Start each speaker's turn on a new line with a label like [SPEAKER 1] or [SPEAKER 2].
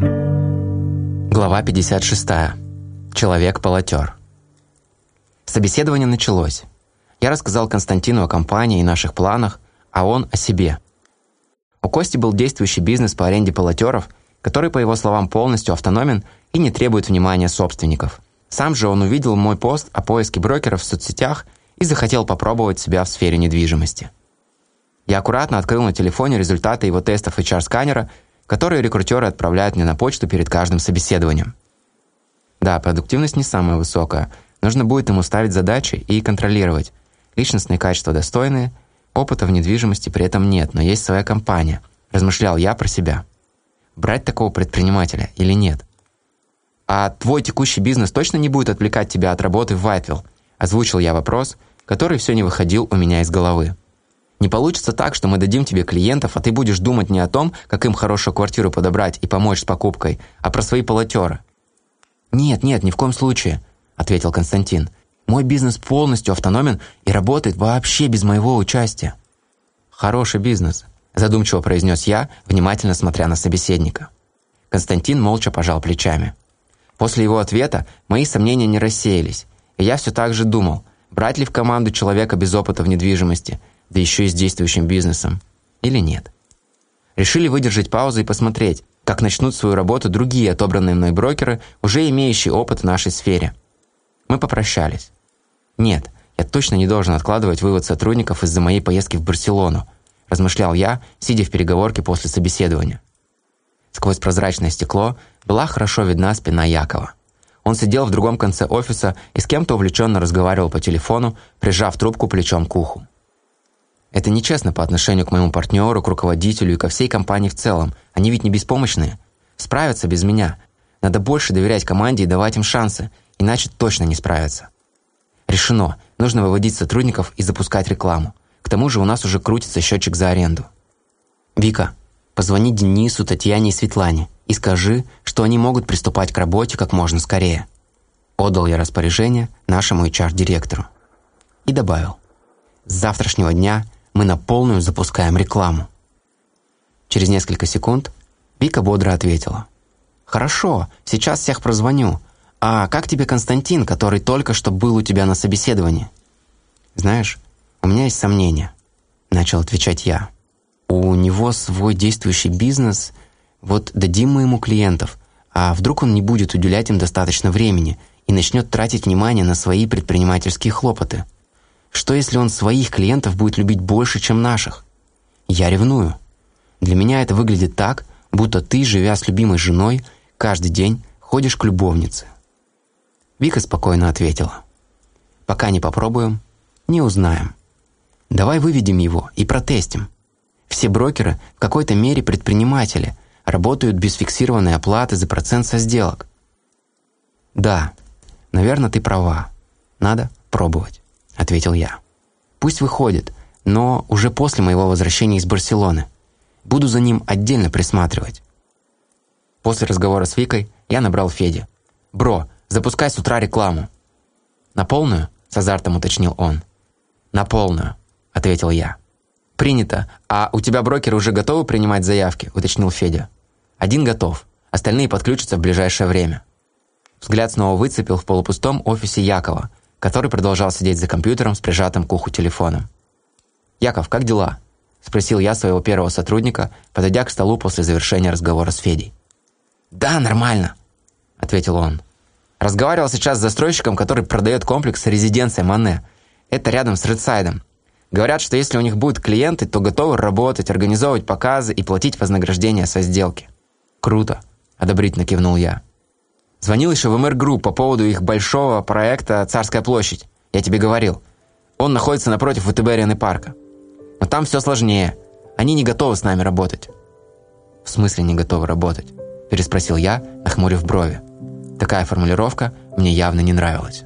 [SPEAKER 1] Глава 56. Человек-полотер. Собеседование началось. Я рассказал Константину о компании и наших планах, а он о себе. У Кости был действующий бизнес по аренде полотеров, который, по его словам, полностью автономен и не требует внимания собственников. Сам же он увидел мой пост о поиске брокеров в соцсетях и захотел попробовать себя в сфере недвижимости. Я аккуратно открыл на телефоне результаты его тестов HR-сканера – которые рекрутеры отправляют мне на почту перед каждым собеседованием. Да, продуктивность не самая высокая. Нужно будет ему ставить задачи и контролировать. Личностные качества достойные, опыта в недвижимости при этом нет, но есть своя компания. Размышлял я про себя. Брать такого предпринимателя или нет? А твой текущий бизнес точно не будет отвлекать тебя от работы в Вайтвилл? Озвучил я вопрос, который все не выходил у меня из головы. Не получится так, что мы дадим тебе клиентов, а ты будешь думать не о том, как им хорошую квартиру подобрать и помочь с покупкой, а про свои полотеры. «Нет, нет, ни в коем случае», – ответил Константин. «Мой бизнес полностью автономен и работает вообще без моего участия». «Хороший бизнес», – задумчиво произнес я, внимательно смотря на собеседника. Константин молча пожал плечами. После его ответа мои сомнения не рассеялись, и я все так же думал, брать ли в команду человека без опыта в недвижимости – да еще и с действующим бизнесом, или нет. Решили выдержать паузу и посмотреть, как начнут свою работу другие отобранные мной брокеры, уже имеющие опыт в нашей сфере. Мы попрощались. Нет, я точно не должен откладывать вывод сотрудников из-за моей поездки в Барселону, размышлял я, сидя в переговорке после собеседования. Сквозь прозрачное стекло была хорошо видна спина Якова. Он сидел в другом конце офиса и с кем-то увлеченно разговаривал по телефону, прижав трубку плечом к уху. Это нечестно по отношению к моему партнеру, к руководителю и ко всей компании в целом. Они ведь не беспомощные. Справятся без меня. Надо больше доверять команде и давать им шансы, иначе точно не справятся. Решено. Нужно выводить сотрудников и запускать рекламу. К тому же у нас уже крутится счетчик за аренду. Вика, позвони Денису, Татьяне и Светлане и скажи, что они могут приступать к работе как можно скорее. Отдал я распоряжение нашему HR-директору. И добавил. С завтрашнего дня мы на полную запускаем рекламу. Через несколько секунд Вика бодро ответила. «Хорошо, сейчас всех прозвоню. А как тебе Константин, который только что был у тебя на собеседовании?» «Знаешь, у меня есть сомнения», — начал отвечать я. «У него свой действующий бизнес. Вот дадим мы ему клиентов, а вдруг он не будет уделять им достаточно времени и начнет тратить внимание на свои предпринимательские хлопоты?» Что если он своих клиентов будет любить больше, чем наших? Я ревную. Для меня это выглядит так, будто ты, живя с любимой женой, каждый день ходишь к любовнице. Вика спокойно ответила. «Пока не попробуем, не узнаем. Давай выведем его и протестим. Все брокеры в какой-то мере предприниматели, работают без фиксированной оплаты за процент со сделок. Да, наверное, ты права. Надо пробовать. — ответил я. «Пусть выходит, но уже после моего возвращения из Барселоны. Буду за ним отдельно присматривать». После разговора с Викой я набрал Феде. «Бро, запускай с утра рекламу». «На полную?» — с азартом уточнил он. «На полную», — ответил я. «Принято. А у тебя брокеры уже готовы принимать заявки?» — уточнил Федя. «Один готов. Остальные подключатся в ближайшее время». Взгляд снова выцепил в полупустом офисе Якова — который продолжал сидеть за компьютером с прижатым к уху телефоном. «Яков, как дела?» – спросил я своего первого сотрудника, подойдя к столу после завершения разговора с Федей. «Да, нормально», – ответил он. «Разговаривал сейчас с застройщиком, который продает комплекс резиденция Мане. Это рядом с Red Side ом. Говорят, что если у них будут клиенты, то готовы работать, организовывать показы и платить вознаграждение со сделки». «Круто», – одобрительно кивнул я. Звонил еще в MR Group по поводу их большого проекта «Царская площадь». Я тебе говорил. Он находится напротив ВТБ арены парка. Но там все сложнее. Они не готовы с нами работать. «В смысле не готовы работать?» Переспросил я, нахмурив брови. Такая формулировка мне явно не нравилась.